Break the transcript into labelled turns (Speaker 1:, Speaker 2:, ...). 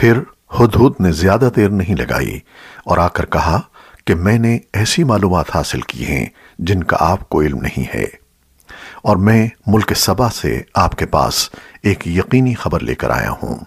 Speaker 1: پھر ہدہد نے زیادہ دیر نہیں لگائی اور آ کر کہا کہ میں نے ایسی معلومات حاصل کی ہیں جن کا آپ کو علم نہیں ہے۔ اور میں ملک سبا سے آپ کے پاس ایک یقینی خبر لے کر آیا ہوں۔